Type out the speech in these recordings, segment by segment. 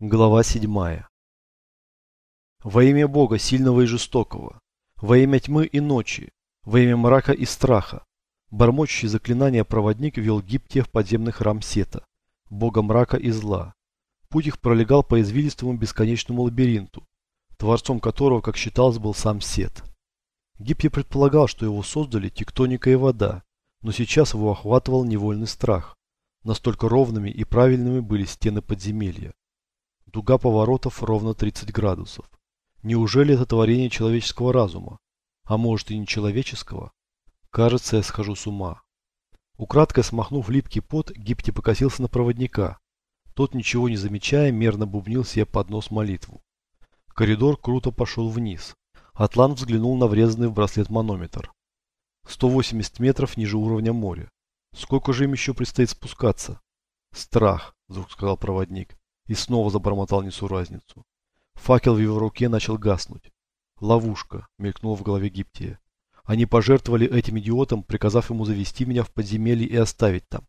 Глава 7. Во имя Бога, сильного и жестокого, во имя тьмы и ночи, во имя мрака и страха, бормочущий заклинание проводник вел Гиптия в подземный храм Сета, бога мрака и зла. Путь их пролегал по извилистому бесконечному лабиринту, творцом которого, как считалось, был сам Сет. Гиптия предполагал, что его создали тектоника и вода, но сейчас его охватывал невольный страх. Настолько ровными и правильными были стены подземелья. Дуга поворотов ровно 30 градусов. Неужели это творение человеческого разума? А может и не человеческого? Кажется, я схожу с ума. Украдкой смахнув липкий пот, Гипти покосился на проводника. Тот, ничего не замечая, мерно бубнил себе под нос молитву. Коридор круто пошел вниз. Атлант взглянул на врезанный в браслет манометр. 180 метров ниже уровня моря. Сколько же им еще предстоит спускаться? Страх, вдруг сказал проводник и снова забормотал несуразницу. Факел в его руке начал гаснуть. Ловушка, мелькнула в голове Гиптия. Они пожертвовали этим идиотом, приказав ему завести меня в подземелье и оставить там.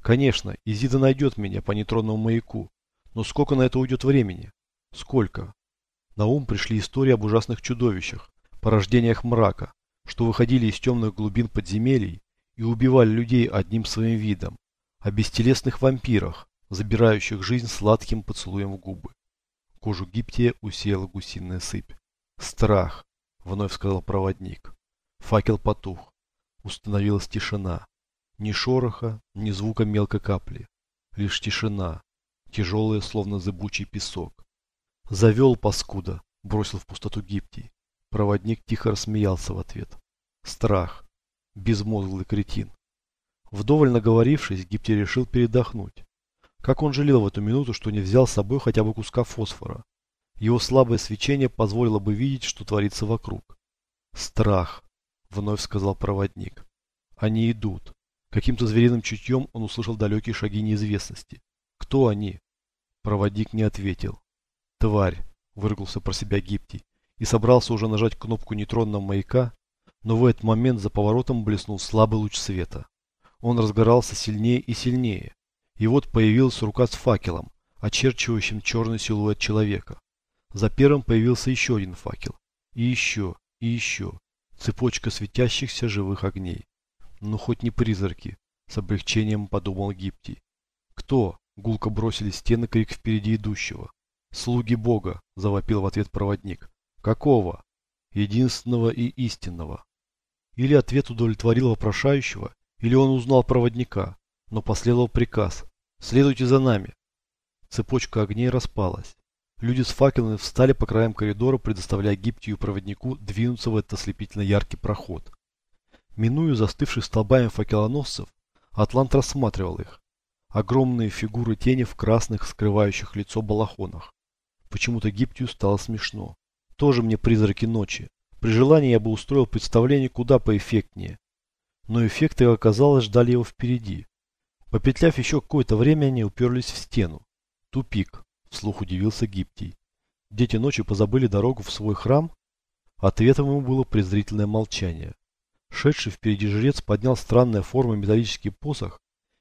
Конечно, Изида найдет меня по нейтронному маяку. Но сколько на это уйдет времени? Сколько? На ум пришли истории об ужасных чудовищах, порождениях мрака, что выходили из темных глубин подземелий и убивали людей одним своим видом, о бестелесных вампирах, забирающих жизнь сладким поцелуем в губы. Кожу Гиптия усеяла гусиная сыпь. «Страх!» — вновь сказал проводник. Факел потух. Установилась тишина. Ни шороха, ни звука мелкой капли. Лишь тишина, тяжелая, словно зыбучий песок. «Завел, паскуда!» — бросил в пустоту Гиптий. Проводник тихо рассмеялся в ответ. «Страх! Безмозглый кретин!» Вдоволь наговорившись, Гиптий решил передохнуть. Как он жалел в эту минуту, что не взял с собой хотя бы куска фосфора. Его слабое свечение позволило бы видеть, что творится вокруг. «Страх», — вновь сказал проводник. «Они идут». Каким-то звериным чутьем он услышал далекие шаги неизвестности. «Кто они?» Проводник не ответил. «Тварь», — выругался про себя Гиптий, и собрался уже нажать кнопку нейтронного маяка, но в этот момент за поворотом блеснул слабый луч света. Он разгорался сильнее и сильнее. И вот появилась рука с факелом, очерчивающим черный силуэт человека. За первым появился еще один факел. И еще, и еще. Цепочка светящихся живых огней. Ну хоть не призраки, с облегчением подумал Гиптий. Кто? Гулко бросили стены крик впереди идущего. Слуги Бога, завопил в ответ проводник. Какого? Единственного и истинного. Или ответ удовлетворил вопрошающего, или он узнал проводника но последовал приказ «Следуйте за нами». Цепочка огней распалась. Люди с факелами встали по краям коридора, предоставляя Гиптию проводнику двинуться в этот ослепительно яркий проход. Минуя застывших столбами факелоносцев, Атлант рассматривал их. Огромные фигуры тени в красных, скрывающих лицо балахонах. Почему-то Гиптию стало смешно. Тоже мне призраки ночи. При желании я бы устроил представление куда поэффектнее. Но эффекты, оказалось, ждали его впереди. Попетляв еще какое-то время, они уперлись в стену. Тупик, вслух удивился Гиптий. Дети ночью позабыли дорогу в свой храм? Ответом ему было презрительное молчание. Шедший впереди жрец поднял странной формы металлический посох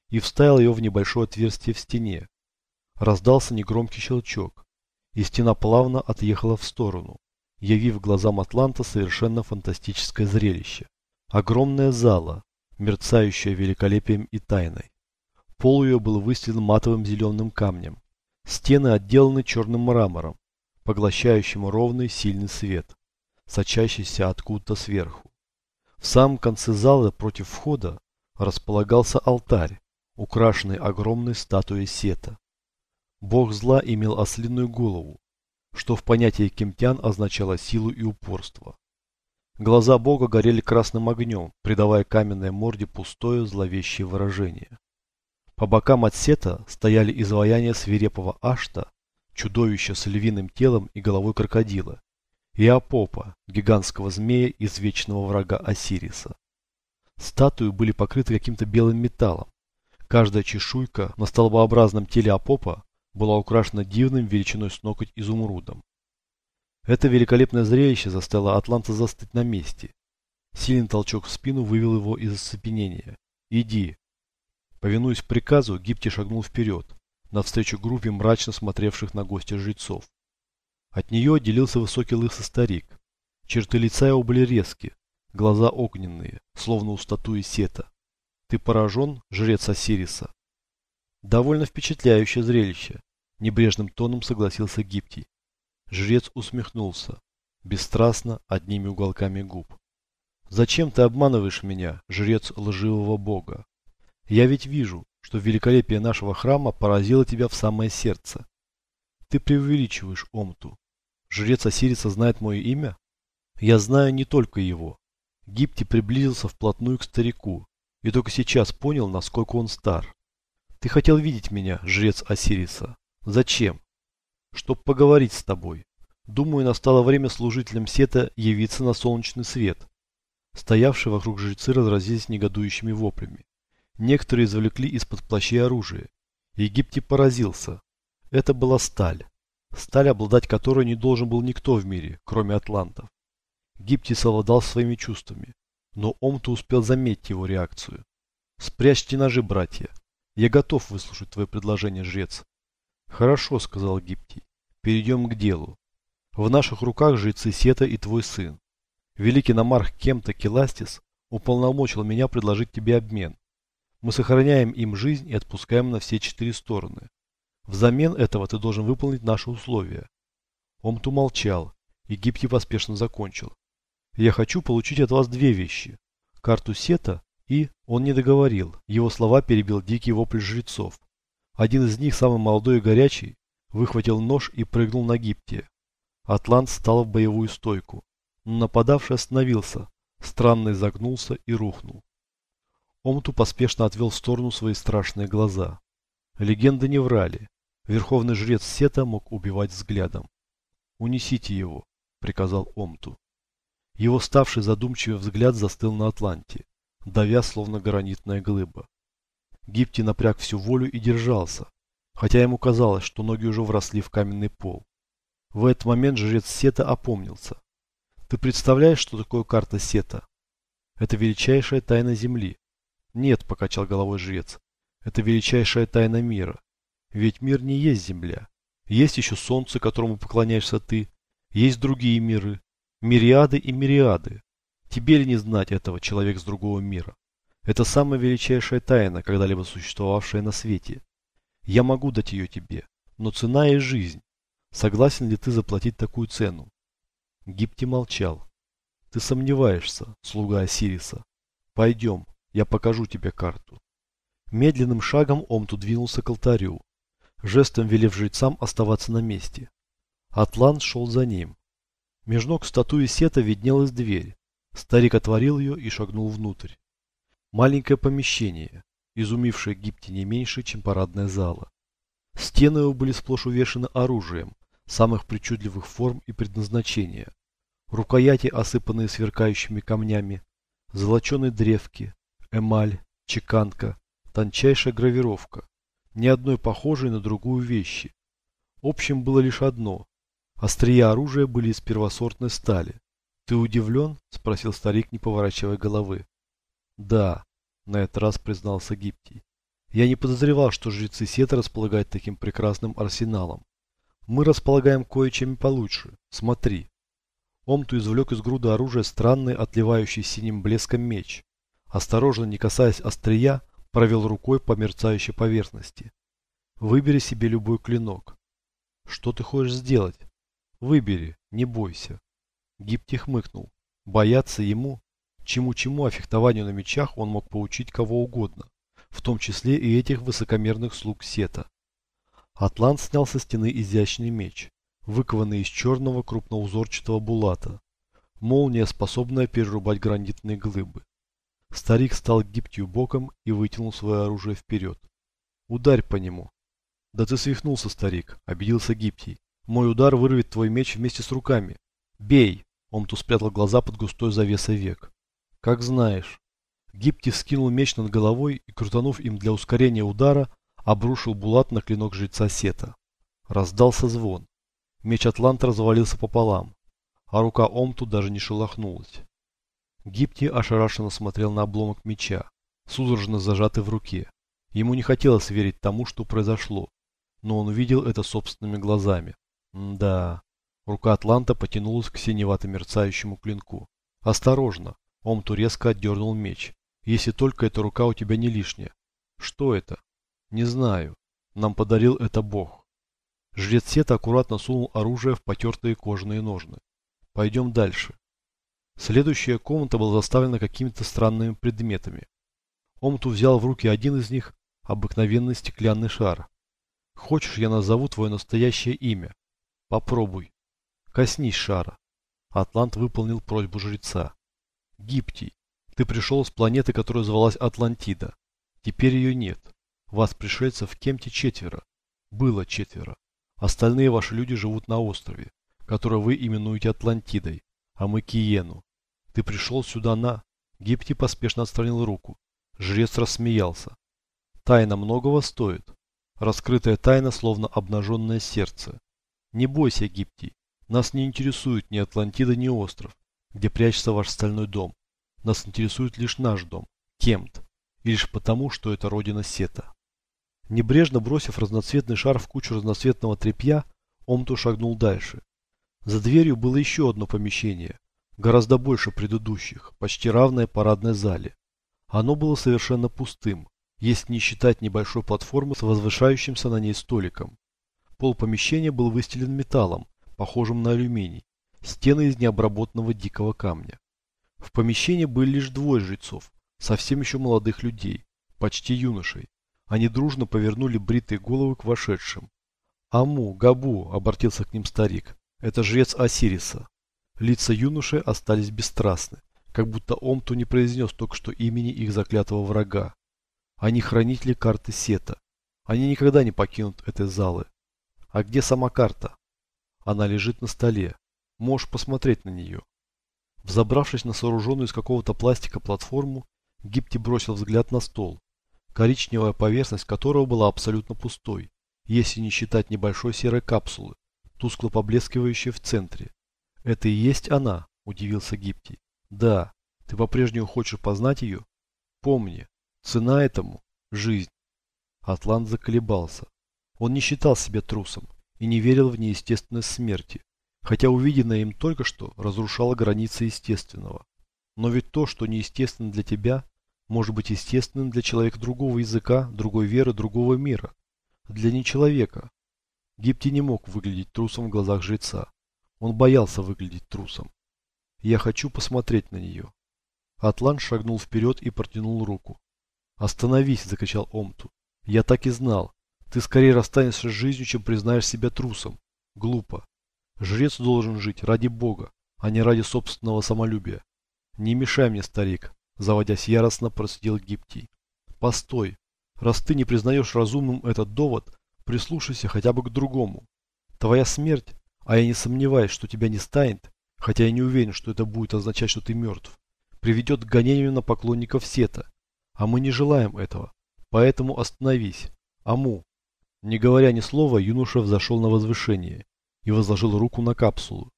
и вставил ее в небольшое отверстие в стене. Раздался негромкий щелчок, и стена плавно отъехала в сторону, явив глазам Атланта совершенно фантастическое зрелище. Огромная зала, мерцающая великолепием и тайной. Пол ее был выстелен матовым зеленым камнем. Стены отделаны черным мрамором, поглощающим ровный сильный свет, сочащийся откуда-то сверху. В самом конце зала против входа располагался алтарь, украшенный огромной статуей Сета. Бог зла имел ослиную голову, что в понятии кемтян означало силу и упорство. Глаза Бога горели красным огнем, придавая каменной морде пустое зловещее выражение. По бокам от сета стояли изваяния свирепого Ашта, чудовища с львиным телом и головой крокодила, и Апопа, гигантского змея из вечного врага Осириса. Статуи были покрыты каким-то белым металлом. Каждая чешуйка на столбообразном теле Апопа была украшена дивным величиной с ноготь изумрудом. Это великолепное зрелище заставило Атланта застыть на месте. Сильный толчок в спину вывел его из оцепенения. «Иди!» Повинуясь приказу, Гипти шагнул вперед, навстречу группе мрачно смотревших на гостя жрецов. От нее отделился высокий лысый старик. Черты лица его были резкие, глаза огненные, словно у статуи Сета. Ты поражен, жрец Осириса? Довольно впечатляющее зрелище, небрежным тоном согласился Гиптий. Жрец усмехнулся, бесстрастно, одними уголками губ. Зачем ты обманываешь меня, жрец лживого бога? Я ведь вижу, что великолепие нашего храма поразило тебя в самое сердце. Ты преувеличиваешь, Омту. Жрец Осириса знает мое имя? Я знаю не только его. Гипти приблизился вплотную к старику и только сейчас понял, насколько он стар. Ты хотел видеть меня, жрец Осириса. Зачем? Чтоб поговорить с тобой. Думаю, настало время служителям Сета явиться на солнечный свет. Стоявшие вокруг жрецы разразились негодующими воплями. Некоторые извлекли из-под плащей оружие. Египте поразился. Это была сталь. Сталь, обладать которой не должен был никто в мире, кроме атлантов. Гипти совладал своими чувствами, но Омту успел заметить его реакцию. «Спрячьте ножи, братья. Я готов выслушать твое предложение, жрец». «Хорошо», — сказал Гипти. «Перейдем к делу. В наших руках жрецы Сета и твой сын. Великий намарх Кемта Келастис уполномочил меня предложить тебе обмен. Мы сохраняем им жизнь и отпускаем на все четыре стороны. Взамен этого ты должен выполнить наши условия. Омту молчал, и Гипти поспешно закончил. Я хочу получить от вас две вещи. Карту Сета и... Он не договорил, его слова перебил дикий вопль жрецов. Один из них, самый молодой и горячий, выхватил нож и прыгнул на Гипте. Атлант стал в боевую стойку. Но нападавший остановился, странно изогнулся и рухнул. Омту поспешно отвел в сторону свои страшные глаза. Легенды не врали. Верховный жрец Сета мог убивать взглядом. «Унесите его», — приказал Омту. Его ставший задумчивый взгляд застыл на Атланте, давя словно гранитная глыба. Гипти напряг всю волю и держался, хотя ему казалось, что ноги уже вросли в каменный пол. В этот момент жрец Сета опомнился. «Ты представляешь, что такое карта Сета?» «Это величайшая тайна Земли. Нет, покачал головой жрец. Это величайшая тайна мира. Ведь мир не есть земля. Есть еще солнце, которому поклоняешься ты. Есть другие миры. Мириады и мириады. Тебе ли не знать этого, человек с другого мира? Это самая величайшая тайна, когда-либо существовавшая на свете. Я могу дать ее тебе, но цена и жизнь. Согласен ли ты заплатить такую цену? Гипти молчал. Ты сомневаешься, слуга Осириса. Пойдем, я покажу тебе карту. Медленным шагом Омту двинулся к алтарю, жестом велев жрецам оставаться на месте. Атлант шел за ним. Меж ног статуи Сета виднелась дверь. Старик отворил ее и шагнул внутрь. Маленькое помещение, изумившее Гипте не меньше, чем парадная зала. Стены его были сплошь увешаны оружием, самых причудливых форм и предназначения. Рукояти, осыпанные сверкающими камнями, золоченые древки, эмаль, чеканка, тончайшая гравировка, ни одной похожей на другую вещи. Общим было лишь одно. Острия оружия были из первосортной стали. «Ты удивлен?» – спросил старик, не поворачивая головы. «Да», – на этот раз признался Гиптий. «Я не подозревал, что жрецы Сета располагают таким прекрасным арсеналом. Мы располагаем кое-чем получше. Смотри». Омту извлек из груды оружия странный, отливающий синим блеском меч. Осторожно, не касаясь острия, провел рукой по мерцающей поверхности. Выбери себе любой клинок. Что ты хочешь сделать? Выбери, не бойся. Гипти хмыкнул. Бояться ему? Чему-чему, а фехтованию на мечах он мог поучить кого угодно, в том числе и этих высокомерных слуг Сета. Атлант снял со стены изящный меч, выкованный из черного крупноузорчатого булата. Молния, способная перерубать гранитные глыбы. Старик стал гибким боком и вытянул свое оружие вперед. «Ударь по нему!» «Да ты свихнулся, старик!» – обиделся Гиптий. «Мой удар вырвет твой меч вместе с руками!» «Бей!» – Омту спрятал глаза под густой завесой век. «Как знаешь!» Гиптий скинул меч над головой и, крутанув им для ускорения удара, обрушил булат на клинок жреца Сета. Раздался звон. Меч Атланта развалился пополам, а рука Омту даже не шелохнулась. Гипти ошарашенно смотрел на обломок меча, судорожно зажатый в руке. Ему не хотелось верить тому, что произошло. но он увидел это собственными глазами. М да. Рука Атланта потянулась к синевато-мерцающему клинку. «Осторожно!» Омту резко отдернул меч. «Если только эта рука у тебя не лишняя». «Что это?» «Не знаю. Нам подарил это Бог». Жрец Сета аккуратно сунул оружие в потертые кожаные ножны. «Пойдем дальше». Следующая комната была заставлена какими-то странными предметами. Омту взял в руки один из них, обыкновенный стеклянный шар. «Хочешь, я назову твое настоящее имя?» «Попробуй». «Коснись шара». Атлант выполнил просьбу жреца. «Гиптий, ты пришел с планеты, которая звалась Атлантида. Теперь ее нет. Вас, пришельцев, в Кемте четверо. Было четверо. Остальные ваши люди живут на острове, который вы именуете Атлантидой, а мы Киену. Ты пришел сюда на...» Гиптий поспешно отстранил руку. Жрец рассмеялся. Тайна многого стоит. Раскрытая тайна, словно обнаженное сердце. Не бойся, Гиптий. Нас не интересует ни Атлантида, ни остров, где прячется ваш стальной дом. Нас интересует лишь наш дом, Кемт. И лишь потому, что это родина Сета. Небрежно бросив разноцветный шар в кучу разноцветного тряпья, Омту шагнул дальше. За дверью было еще одно помещение, гораздо больше предыдущих, почти равное парадной зале. Оно было совершенно пустым, если не считать небольшой платформы с возвышающимся на ней столиком. Пол помещения был выстелен металлом, похожим на алюминий, стены из необработанного дикого камня. В помещении были лишь двое жрецов, совсем еще молодых людей, почти юношей. Они дружно повернули бритые головы к вошедшим. «Аму, Габу!» – обратился к ним старик. «Это жрец Осириса». Лица юноши остались бесстрастны как будто Омту не произнес только что имени их заклятого врага. Они хранители карты Сета. Они никогда не покинут этой залы. А где сама карта? Она лежит на столе. Можешь посмотреть на нее. Взобравшись на сооруженную из какого-то пластика платформу, Гипти бросил взгляд на стол, коричневая поверхность которого была абсолютно пустой, если не считать небольшой серой капсулы, тускло поблескивающей в центре. «Это и есть она?» – удивился Гипти. Да, ты по-прежнему хочешь познать ее? Помни, цена этому – жизнь. Атлант заколебался. Он не считал себя трусом и не верил в неестественность смерти, хотя увиденное им только что разрушало границы естественного. Но ведь то, что неестественно для тебя, может быть естественным для человека другого языка, другой веры, другого мира. Для нечеловека. Гипти не мог выглядеть трусом в глазах жреца. Он боялся выглядеть трусом. Я хочу посмотреть на нее. Атлан шагнул вперед и протянул руку. «Остановись!» – закричал Омту. «Я так и знал. Ты скорее расстанешься с жизнью, чем признаешь себя трусом. Глупо. Жрец должен жить ради Бога, а не ради собственного самолюбия. Не мешай мне, старик!» – заводясь яростно, просидел Гиптий. «Постой! Раз ты не признаешь разумным этот довод, прислушайся хотя бы к другому. Твоя смерть, а я не сомневаюсь, что тебя не станет, хотя я не уверен, что это будет означать, что ты мертв, приведет к гонению на поклонников Сета. А мы не желаем этого. Поэтому остановись. Аму. Не говоря ни слова, юноша взошел на возвышение и возложил руку на капсулу.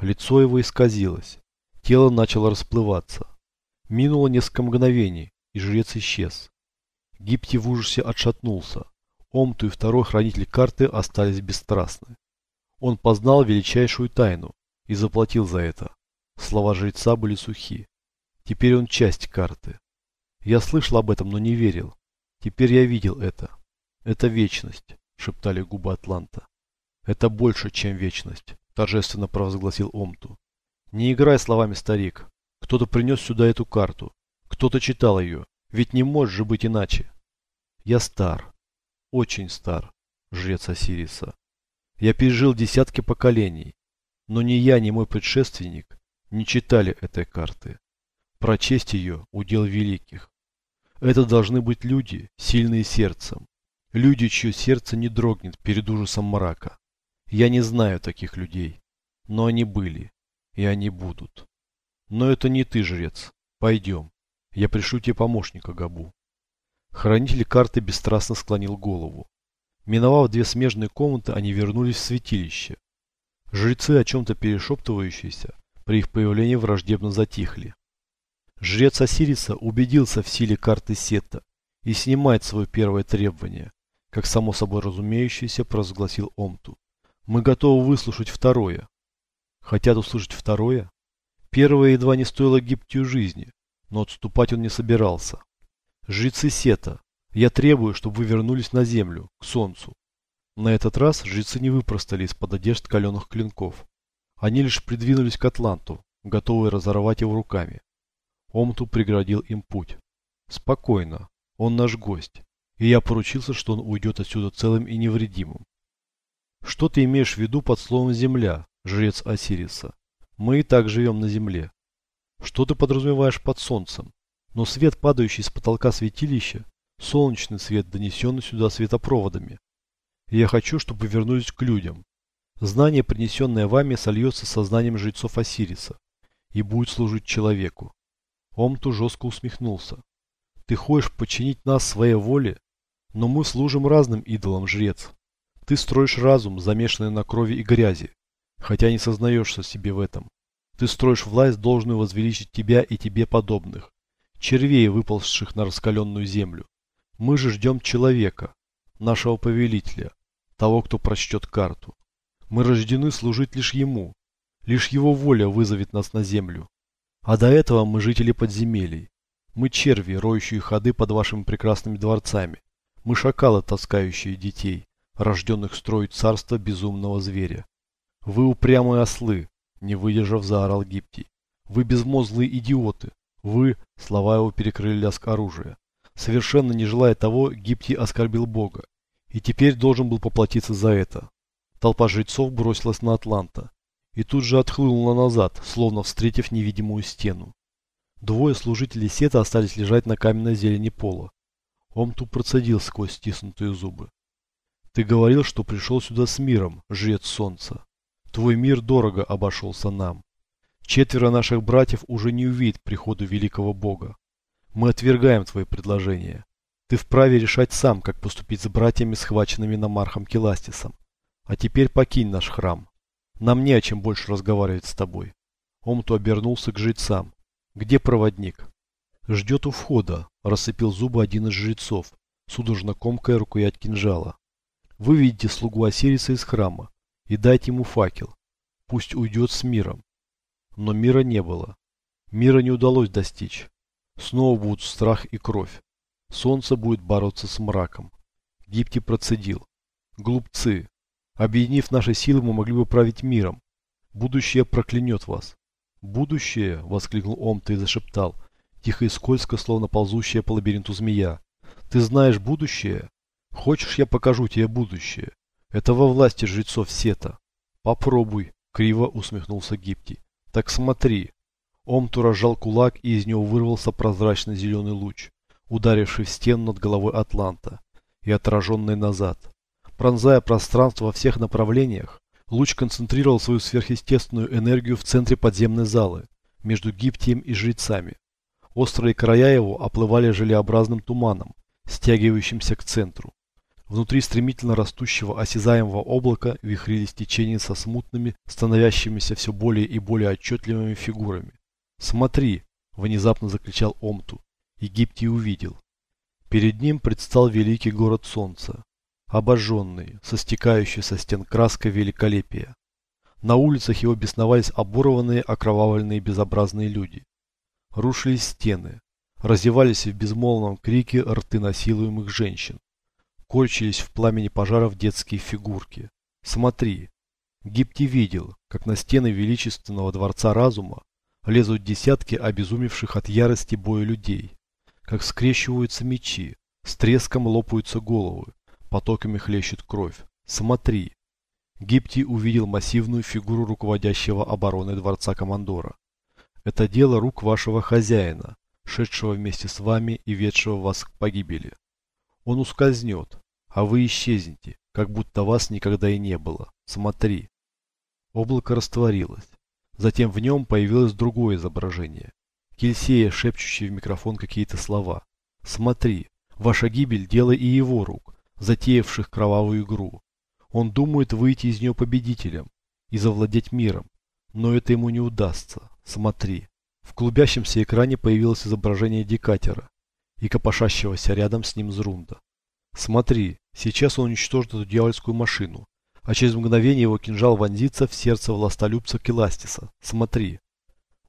Лицо его исказилось. Тело начало расплываться. Минуло несколько мгновений, и жрец исчез. Гипти в ужасе отшатнулся. Омту и второй хранитель карты остались бесстрастны. Он познал величайшую тайну, и заплатил за это. Слова жреца были сухи. Теперь он часть карты. Я слышал об этом, но не верил. Теперь я видел это. Это вечность, шептали губы Атланта. Это больше, чем вечность, торжественно провозгласил Омту. Не играй словами, старик. Кто-то принес сюда эту карту. Кто-то читал ее. Ведь не может же быть иначе. Я стар. Очень стар, жрец Осириса. Я пережил десятки поколений. Но ни я, ни мой предшественник не читали этой карты. Прочесть ее – удел великих. Это должны быть люди, сильные сердцем. Люди, чье сердце не дрогнет перед ужасом мрака. Я не знаю таких людей, но они были, и они будут. Но это не ты, жрец. Пойдем. Я пришлю тебе помощника, Габу. Хранитель карты бесстрастно склонил голову. Миновав две смежные комнаты, они вернулись в святилище. Жрецы, о чем-то перешептывающиеся, при их появлении враждебно затихли. Жрец Осириса убедился в силе карты Сета и снимает свое первое требование. как само собой разумеющееся провозгласил Омту. Мы готовы выслушать второе. Хотят услышать второе? Первое едва не стоило Гиптию жизни, но отступать он не собирался. Жрецы Сета, я требую, чтобы вы вернулись на землю, к солнцу. На этот раз жрецы не выпростали из-под одежд каленых клинков. Они лишь придвинулись к Атланту, готовые разорвать его руками. Омту преградил им путь. Спокойно, он наш гость, и я поручился, что он уйдет отсюда целым и невредимым. Что ты имеешь в виду под словом «земля», жрец Осириса? Мы и так живем на земле. Что ты подразумеваешь под солнцем? Но свет, падающий с потолка святилища, солнечный свет, донесенный сюда светопроводами. Я хочу, чтобы вернулись к людям. Знание, принесенное вами, сольется со знанием жрецов Осириса и будет служить человеку. Омту жестко усмехнулся. Ты хочешь подчинить нас своей воле? Но мы служим разным идолам, жрец. Ты строишь разум, замешанный на крови и грязи, хотя не сознаешься себе в этом. Ты строишь власть, должную возвеличить тебя и тебе подобных, червей, выползших на раскаленную землю. Мы же ждем человека, нашего повелителя, того, кто прочтет карту. Мы рождены служить лишь ему. Лишь его воля вызовет нас на землю. А до этого мы жители подземелий. Мы черви, роющие ходы под вашими прекрасными дворцами. Мы шакалы, таскающие детей рожденных строить царство безумного зверя. Вы упрямые ослы, не выдержав, заорал Гиптий. Вы безмозглые идиоты. Вы, слова его перекрыли лязг оружия. Совершенно не желая того, Гиптий оскорбил Бога. И теперь должен был поплатиться за это. Толпа жрецов бросилась на Атланта. И тут же отхлынула назад, словно встретив невидимую стену. Двое служителей Сета остались лежать на каменной зелени пола. Омту процедил сквозь стиснутые зубы. Ты говорил, что пришел сюда с миром, жрец солнца. Твой мир дорого обошелся нам. Четверо наших братьев уже не увидят приходу великого бога. Мы отвергаем твои предложения. Ты вправе решать сам, как поступить с братьями, схваченными Намархом Келастисом. А теперь покинь наш храм. Нам не о чем больше разговаривать с тобой. Омту обернулся к жрецам. Где проводник? Ждет у входа, рассыпил зубы один из жрецов, судорожно комкая рукоять кинжала. Выведите слугу Осириса из храма и дайте ему факел. Пусть уйдет с миром. Но мира не было. Мира не удалось достичь. Снова будут страх и кровь. Солнце будет бороться с мраком. Гипти процедил. Глупцы. Объединив наши силы, мы могли бы править миром. Будущее проклянет вас. Будущее, воскликнул Омта и зашептал, тихо и скользко, словно ползущая по лабиринту змея. Ты знаешь будущее? Хочешь, я покажу тебе будущее? Это во власти жрецов Сета. Попробуй, криво усмехнулся Гипти. Так смотри. Омту разжал кулак, и из него вырвался прозрачный зеленый луч, ударивший в стену над головой Атланта и отраженный назад. Пронзая пространство во всех направлениях, луч концентрировал свою сверхъестественную энергию в центре подземной залы, между Гиптием и жрецами. Острые края его оплывали желеобразным туманом, стягивающимся к центру. Внутри стремительно растущего осязаемого облака вихрились течения со смутными, становящимися все более и более отчетливыми фигурами. «Смотри!» – внезапно закричал Омту. Египтий увидел. Перед ним предстал великий город солнца, обожженный, со стекающей со стен краской великолепия. На улицах его бесновались оборванные, окровавленные безобразные люди. Рушились стены, разевались в безмолвном крике рты насилуемых женщин корчились в пламени пожаров детские фигурки. Смотри. Гипти видел, как на стены величественного дворца разума лезут десятки обезумевших от ярости боя людей, как скрещиваются мечи, с треском лопаются головы, потоками хлещет кровь. Смотри. Гипти увидел массивную фигуру руководящего обороной дворца командора. Это дело рук вашего хозяина, шедшего вместе с вами и ведшего вас к погибели. Он ускользнет, а вы исчезнете, как будто вас никогда и не было. Смотри. Облако растворилось. Затем в нем появилось другое изображение. Кельсея, шепчущий в микрофон какие-то слова. Смотри, ваша гибель – дело и его рук, затеявших кровавую игру. Он думает выйти из нее победителем и завладеть миром, но это ему не удастся. Смотри. В клубящемся экране появилось изображение Декатера и копошащегося рядом с ним Зрунда. Смотри, Сейчас он уничтожит эту дьявольскую машину, а через мгновение его кинжал вонзится в сердце властолюбца Келастиса. Смотри.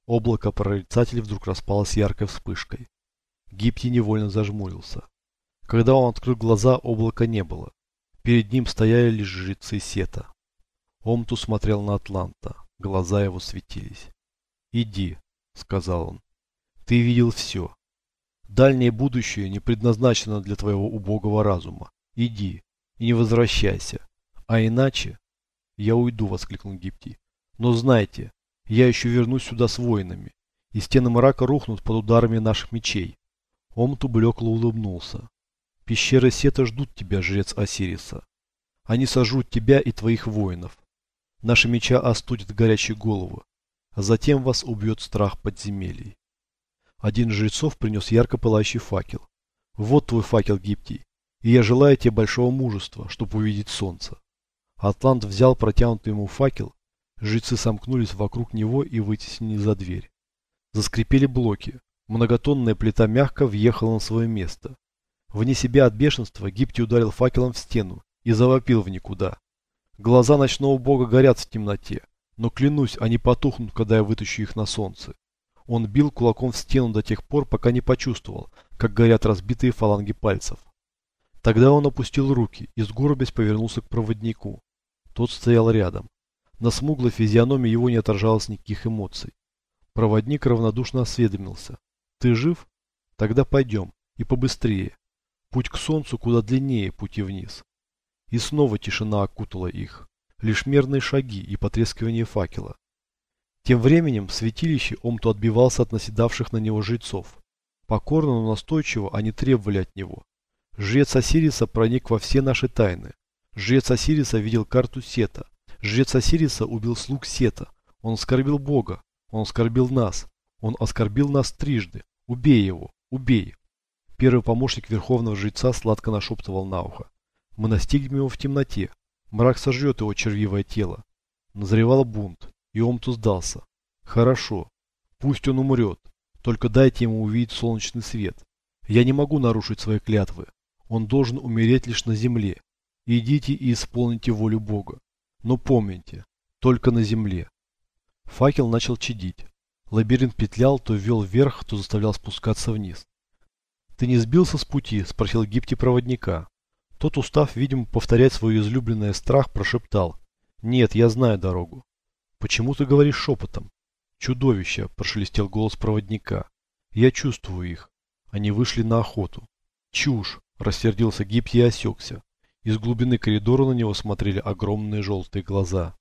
Облако прорицателей вдруг распалось яркой вспышкой. Гипти невольно зажмурился. Когда он открыл глаза, облака не было. Перед ним стояли лишь жрецы Сета. Омту смотрел на Атланта. Глаза его светились. «Иди», — сказал он. «Ты видел все. Дальнее будущее не предназначено для твоего убогого разума. Иди и не возвращайся. А иначе...» «Я уйду», — воскликнул Гипти. «Но знайте, я еще вернусь сюда с воинами, и стены мрака рухнут под ударами наших мечей». Омту блекло улыбнулся. Пещеры Сета ждут тебя, жрец Осириса. Они сожрут тебя и твоих воинов. Наши меча остудят горячие головы, а затем вас убьет страх подземелий. Один из жрецов принес ярко пылающий факел. Вот твой факел, Гиптий, и я желаю тебе большого мужества, чтобы увидеть солнце. Атлант взял протянутый ему факел, жрецы сомкнулись вокруг него и вытеснили за дверь. Заскрипели блоки, многотонная плита мягко въехала на свое место. Вне себя от бешенства Гипти ударил факелом в стену и завопил в никуда. Глаза ночного бога горят в темноте, но клянусь, они потухнут, когда я вытащу их на солнце. Он бил кулаком в стену до тех пор, пока не почувствовал, как горят разбитые фаланги пальцев. Тогда он опустил руки и, сгорбясь, повернулся к проводнику. Тот стоял рядом. На смуглой физиономии его не отражалось никаких эмоций. Проводник равнодушно осведомился. «Ты жив? Тогда пойдем. И побыстрее. Путь к солнцу куда длиннее пути вниз. И снова тишина окутала их. Лишь мерные шаги и потрескивание факела. Тем временем в святилище Омту отбивался от наседавших на него жрецов. Покорно, но настойчиво они требовали от него. Жрец Осириса проник во все наши тайны. Жрец Осириса видел карту Сета. Жрец Осириса убил слуг Сета. Он оскорбил Бога. Он оскорбил нас. Он оскорбил нас трижды. Убей его. Убей. Первый помощник верховного жреца сладко нашептывал на ухо. Мы настигнем его в темноте. Мрак сожжет его червивое тело. Назревал бунт, и Омту сдался. Хорошо. Пусть он умрет. Только дайте ему увидеть солнечный свет. Я не могу нарушить свои клятвы. Он должен умереть лишь на земле. Идите и исполните волю Бога. Но помните, только на земле. Факел начал чадить. Лабиринт петлял, то ввел вверх, то заставлял спускаться вниз. «Ты не сбился с пути?» – спросил Гипти проводника. Тот, устав, видимо, повторять свой излюбленный страх, прошептал. «Нет, я знаю дорогу». «Почему ты говоришь шепотом?» «Чудовища!» – прошелестел голос проводника. «Я чувствую их. Они вышли на охоту». «Чушь!» – рассердился Гипти и осекся. Из глубины коридора на него смотрели огромные желтые глаза.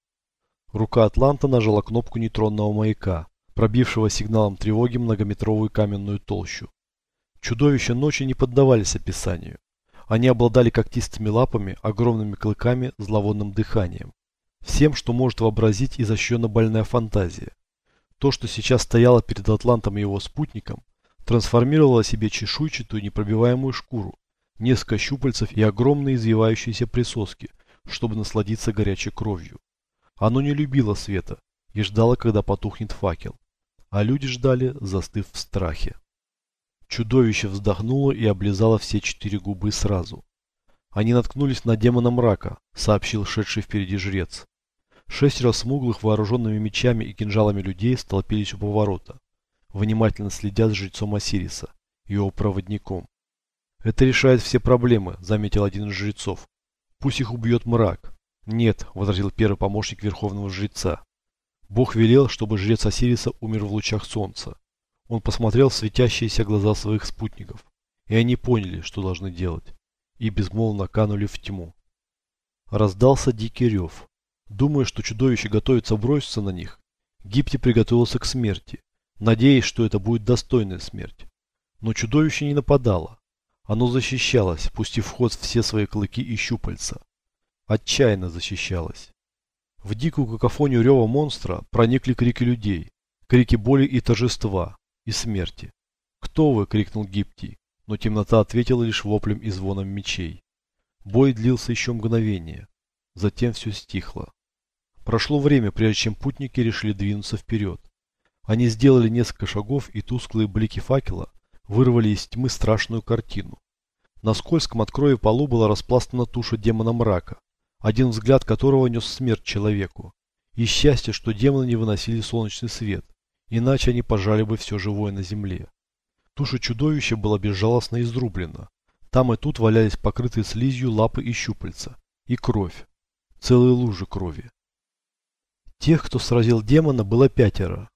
Рука Атланта нажала кнопку нейтронного маяка, пробившего сигналом тревоги многометровую каменную толщу. Чудовища ночи не поддавались описанию. Они обладали когтистыми лапами, огромными клыками, зловонным дыханием. Всем, что может вообразить изощренно больная фантазия. То, что сейчас стояло перед Атлантом и его спутником, трансформировало себе чешуйчатую непробиваемую шкуру, несколько щупальцев и огромные извивающиеся присоски, чтобы насладиться горячей кровью. Оно не любило света и ждало, когда потухнет факел. А люди ждали, застыв в страхе. Чудовище вздохнуло и облизало все четыре губы сразу. Они наткнулись на демона мрака, сообщил шедший впереди жрец. Шестеро смуглых, вооруженными мечами и кинжалами людей столпились у поворота, внимательно следя с жрецом Осириса, его проводником. «Это решает все проблемы», — заметил один из жрецов. «Пусть их убьет мрак». «Нет», — возразил первый помощник верховного жреца. «Бог велел, чтобы жрец Осириса умер в лучах солнца. Он посмотрел в светящиеся глаза своих спутников, и они поняли, что должны делать, и безмолвно канули в тьму. Раздался дикий рев. Думая, что чудовище готовится броситься на них, Гипти приготовился к смерти, надеясь, что это будет достойная смерть. Но чудовище не нападало. Оно защищалось, пустив в ход все свои клыки и щупальца. Отчаянно защищалось. В дикую какофонию рева монстра проникли крики людей, крики боли и торжества, и смерти. «Кто вы?» — крикнул Гипти, но темнота ответила лишь воплем и звоном мечей. Бой длился еще мгновение. Затем все стихло. Прошло время, прежде чем путники решили двинуться вперед. Они сделали несколько шагов, и тусклые блики факела вырвали из тьмы страшную картину. На скользком от полу была распластана туша демона мрака, один взгляд которого нес смерть человеку. И счастье, что демоны не выносили солнечный свет, иначе они пожали бы все живое на земле. Туша чудовища была безжалостно изрублена. Там и тут валялись покрытые слизью лапы и щупальца. И кровь. Целые лужи крови. Тех, кто сразил демона, было пятеро.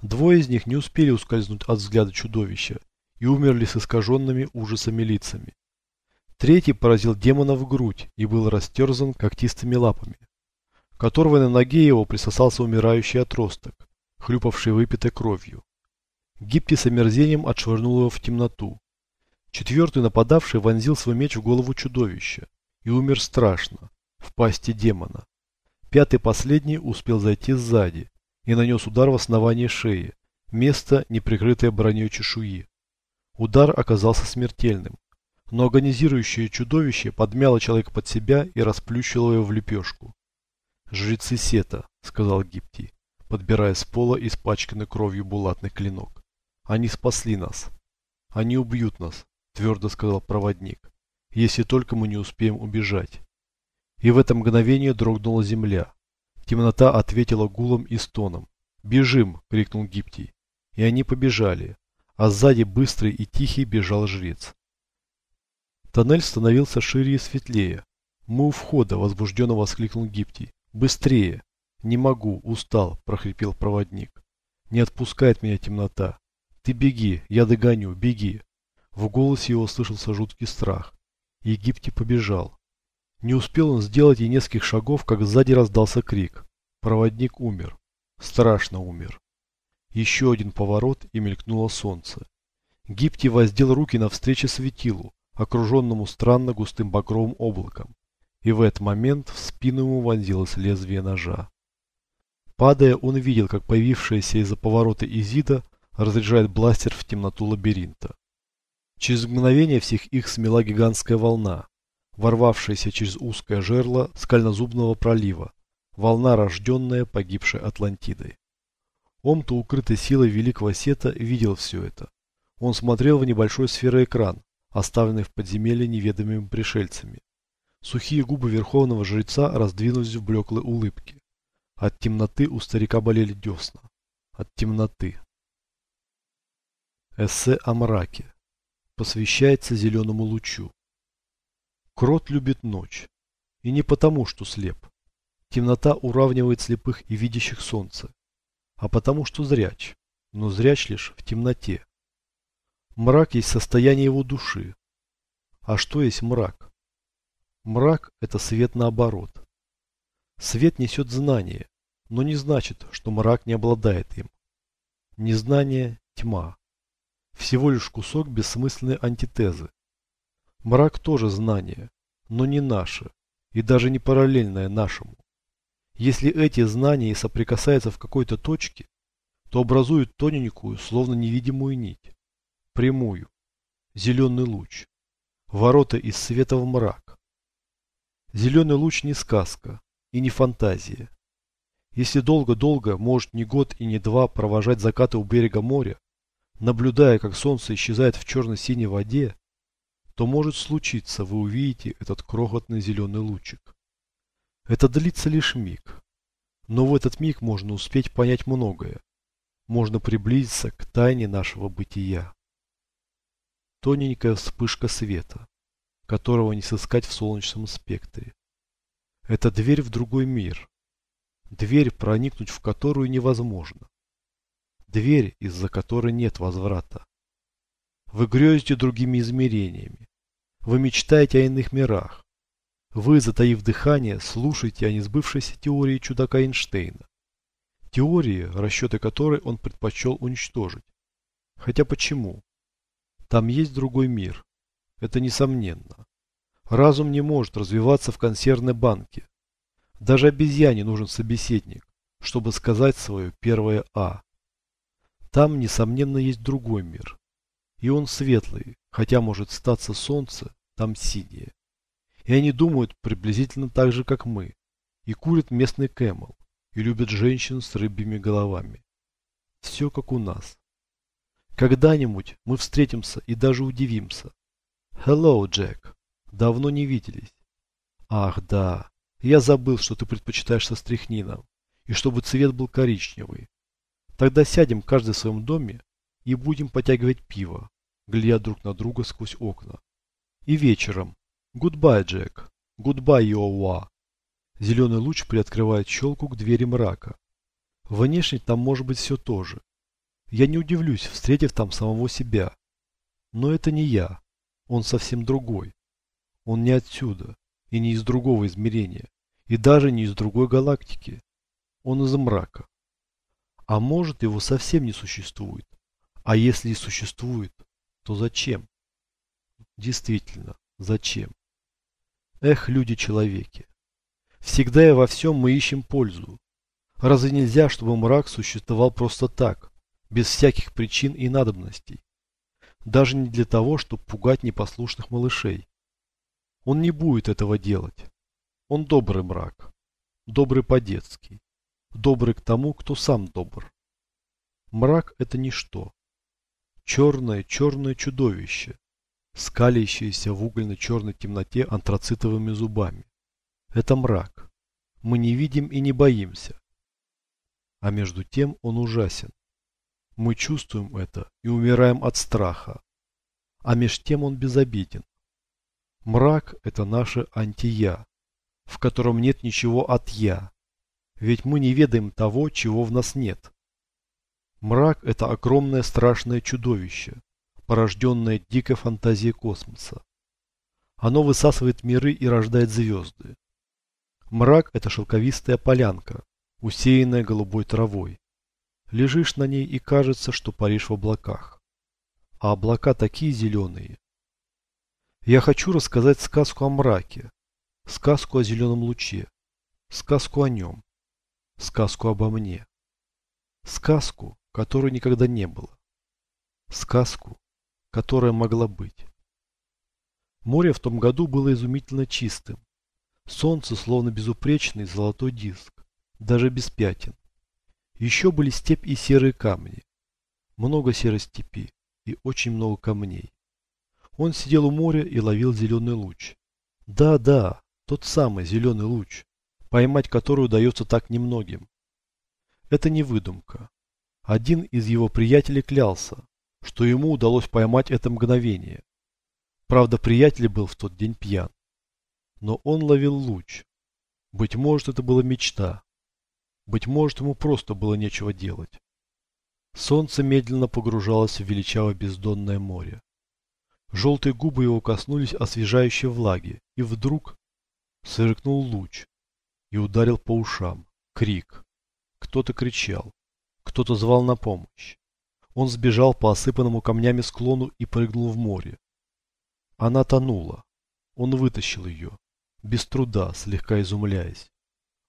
Двое из них не успели ускользнуть от взгляда чудовища и умерли с искаженными ужасами лицами. Третий поразил демона в грудь и был растерзан когтистыми лапами, которого на ноге его присосался умирающий отросток, хлюпавший выпитой кровью. Гипти с омерзением отшвырнул его в темноту. Четвертый нападавший вонзил свой меч в голову чудовища и умер страшно, в пасти демона. Пятый последний успел зайти сзади и нанес удар в основание шеи, место, не прикрытое броней чешуи. Удар оказался смертельным, но агонизирующее чудовище подмяло человека под себя и расплющило его в лепешку. «Жрецы Сета», — сказал Гипти, подбирая с пола испачканный кровью булатный клинок. «Они спасли нас. Они убьют нас», — твердо сказал проводник, «если только мы не успеем убежать». И в это мгновение дрогнула земля. Темнота ответила гулом и стоном. «Бежим!» — крикнул Гиптий. И они побежали а сзади быстрый и тихий бежал жрец. Тоннель становился шире и светлее. «Мы у входа!» – возбужденно воскликнул Гиптий. «Быстрее!» «Не могу, устал!» – прохрипел проводник. «Не отпускает меня темнота!» «Ты беги, я догоню, беги!» В голосе его слышался жуткий страх. Египте побежал. Не успел он сделать и нескольких шагов, как сзади раздался крик. Проводник умер. Страшно умер. Еще один поворот и мелькнуло солнце. Гипти воздел руки навстречу светилу, окруженному странно густым багровым облаком. И в этот момент в спину ему вонзилось лезвие ножа. Падая, он видел, как появившаяся из-за поворота Изида разряжает бластер в темноту лабиринта. Через мгновение всех их смела гигантская волна, ворвавшаяся через узкое жерло скальнозубного пролива, волна, рожденная погибшей Атлантидой. Он-то, укрытый силой великого сета, видел все это. Он смотрел в небольшой сфероэкран, оставленный в подземелье неведомыми пришельцами. Сухие губы верховного жреца раздвинулись в блеклой улыбке. От темноты у старика болели десна. От темноты. Эссе о мраке. Посвящается зеленому лучу. Крот любит ночь. И не потому, что слеп. Темнота уравнивает слепых и видящих солнце а потому что зряч, но зряч лишь в темноте. Мрак есть состояние его души. А что есть мрак? Мрак – это свет наоборот. Свет несет знание, но не значит, что мрак не обладает им. Незнание – тьма. Всего лишь кусок бессмысленной антитезы. Мрак тоже знание, но не наше, и даже не параллельное нашему. Если эти знания соприкасаются в какой-то точке, то образуют тоненькую, словно невидимую нить. Прямую. Зеленый луч. Ворота из света в мрак. Зеленый луч не сказка и не фантазия. Если долго-долго, может не год и не два провожать закаты у берега моря, наблюдая, как солнце исчезает в черно-синей воде, то может случиться, вы увидите этот крохотный зеленый лучик. Это длится лишь миг. Но в этот миг можно успеть понять многое. Можно приблизиться к тайне нашего бытия. Тоненькая вспышка света, которого не сыскать в солнечном спектре. Это дверь в другой мир. Дверь, проникнуть в которую невозможно. Дверь, из-за которой нет возврата. Вы грезите другими измерениями. Вы мечтаете о иных мирах. Вы, затаив дыхание, слушаете о несбывшейся теории чудака Эйнштейна. Теории, расчеты которой он предпочел уничтожить. Хотя почему? Там есть другой мир. Это несомненно. Разум не может развиваться в консервной банке. Даже обезьяне нужен собеседник, чтобы сказать свое первое «А». Там, несомненно, есть другой мир. И он светлый, хотя может статься солнце, там синее. И они думают приблизительно так же, как мы. И курят местный кэмел. И любят женщин с рыбьими головами. Все как у нас. Когда-нибудь мы встретимся и даже удивимся. Hello, Джек. Давно не виделись. Ах, да. Я забыл, что ты предпочитаешь со стряхнином. И чтобы цвет был коричневый. Тогда сядем каждый в своем доме и будем потягивать пиво, глядя друг на друга сквозь окна. И вечером. Goodbye, Джек. Goodbye, Йоуа. Зеленый луч приоткрывает щелку к двери мрака. Внешне там может быть все то же. Я не удивлюсь, встретив там самого себя. Но это не я. Он совсем другой. Он не отсюда и не из другого измерения, и даже не из другой галактики. Он из мрака. А может, его совсем не существует. А если и существует, то зачем? Действительно, зачем? Эх, люди-человеки. Всегда и во всем мы ищем пользу. Разве нельзя, чтобы мрак существовал просто так, без всяких причин и надобностей? Даже не для того, чтобы пугать непослушных малышей. Он не будет этого делать. Он добрый мрак. Добрый по-детски. Добрый к тому, кто сам добр. Мрак – это ничто. Черное-черное чудовище, скалящееся в угольно-черной темноте антрацитовыми зубами. Это мрак. Мы не видим и не боимся. А между тем он ужасен. Мы чувствуем это и умираем от страха. А меж тем он безобиден. Мрак – это наше антия, в котором нет ничего от «я». Ведь мы не ведаем того, чего в нас нет. Мрак – это огромное страшное чудовище, порожденное дикой фантазией космоса. Оно высасывает миры и рождает звезды. Мрак – это шелковистая полянка, усеянная голубой травой. Лежишь на ней и кажется, что паришь в облаках. А облака такие зеленые. Я хочу рассказать сказку о мраке, сказку о зеленом луче, сказку о нем, сказку обо мне. Сказку, которой никогда не было. Сказку, которая могла быть. Море в том году было изумительно чистым. Солнце словно безупречный золотой диск, даже без пятен. Еще были степь и серые камни. Много серой степи и очень много камней. Он сидел у моря и ловил зеленый луч. Да, да, тот самый зеленый луч, поймать который удается так немногим. Это не выдумка. Один из его приятелей клялся, что ему удалось поймать это мгновение. Правда, приятель был в тот день пьян но он ловил луч. Быть может, это была мечта. Быть может, ему просто было нечего делать. Солнце медленно погружалось в величаво бездонное море. Желтые губы его коснулись освежающей влаги, и вдруг сыркнул луч и ударил по ушам. Крик. Кто-то кричал. Кто-то звал на помощь. Он сбежал по осыпанному камнями склону и прыгнул в море. Она тонула. Он вытащил ее без труда, слегка изумляясь.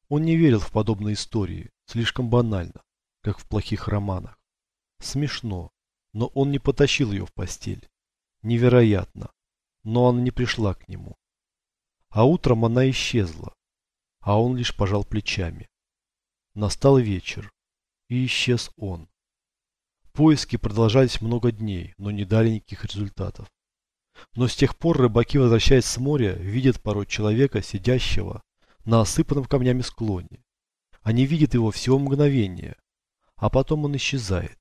Он не верил в подобные истории, слишком банально, как в плохих романах. Смешно, но он не потащил ее в постель. Невероятно, но она не пришла к нему. А утром она исчезла, а он лишь пожал плечами. Настал вечер, и исчез он. Поиски продолжались много дней, но не дали никаких результатов. Но с тех пор рыбаки, возвращаясь с моря, видят порой человека, сидящего на осыпанном камнями склоне. Они видят его всего мгновение, а потом он исчезает.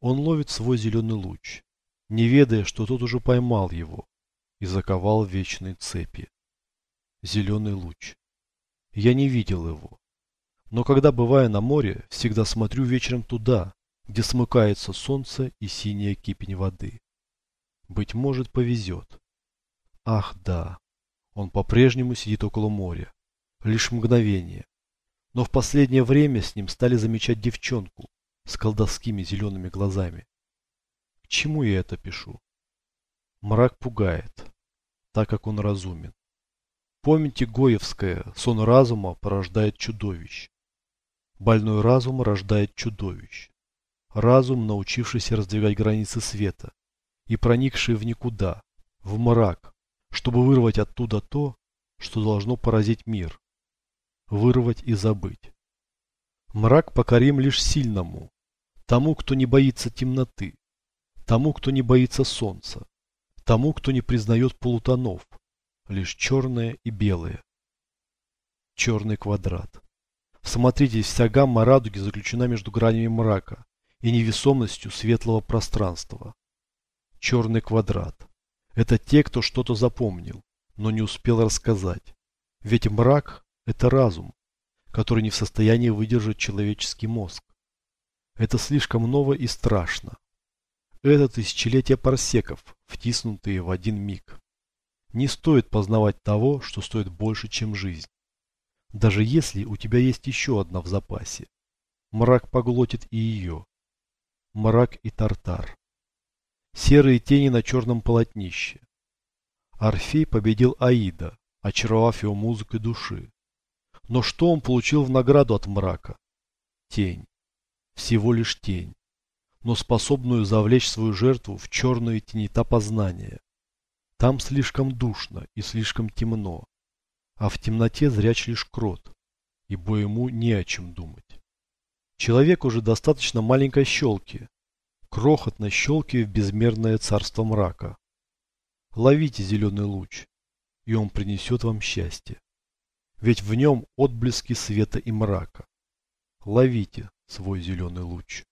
Он ловит свой зеленый луч, не ведая, что тот уже поймал его и заковал в вечные цепи. Зеленый луч. Я не видел его. Но когда бывая на море, всегда смотрю вечером туда, где смыкается солнце и синяя кипень воды. Быть может, повезет. Ах, да. Он по-прежнему сидит около моря. Лишь мгновение. Но в последнее время с ним стали замечать девчонку с колдовскими зелеными глазами. К чему я это пишу? Мрак пугает, так как он разумен. Помните Гоевское, сон разума порождает чудовищ. Больной разум рождает чудовищ. Разум, научившийся раздвигать границы света, и проникшие в никуда, в мрак, чтобы вырвать оттуда то, что должно поразить мир. Вырвать и забыть. Мрак покорим лишь сильному, тому, кто не боится темноты, тому, кто не боится солнца, тому, кто не признает полутонов, лишь черное и белое. Черный квадрат. Всмотритесь, вся гамма радуги заключена между гранями мрака и невесомостью светлого пространства. Черный квадрат. Это те, кто что-то запомнил, но не успел рассказать. Ведь мрак – это разум, который не в состоянии выдержать человеческий мозг. Это слишком ново и страшно. Это тысячелетия парсеков, втиснутые в один миг. Не стоит познавать того, что стоит больше, чем жизнь. Даже если у тебя есть еще одна в запасе. Мрак поглотит и ее. Мрак и Тартар. Серые тени на черном полотнище. Орфей победил Аида, очаровав его музыкой души. Но что он получил в награду от мрака? Тень. Всего лишь тень. Но способную завлечь свою жертву в черную тенета познания. Там слишком душно и слишком темно. А в темноте зряч лишь крот, ибо ему не о чем думать. Человек уже достаточно маленькой щелки, крохотной щелки в безмерное царство мрака. Ловите зеленый луч, и он принесет вам счастье. Ведь в нем отблески света и мрака. Ловите свой зеленый луч.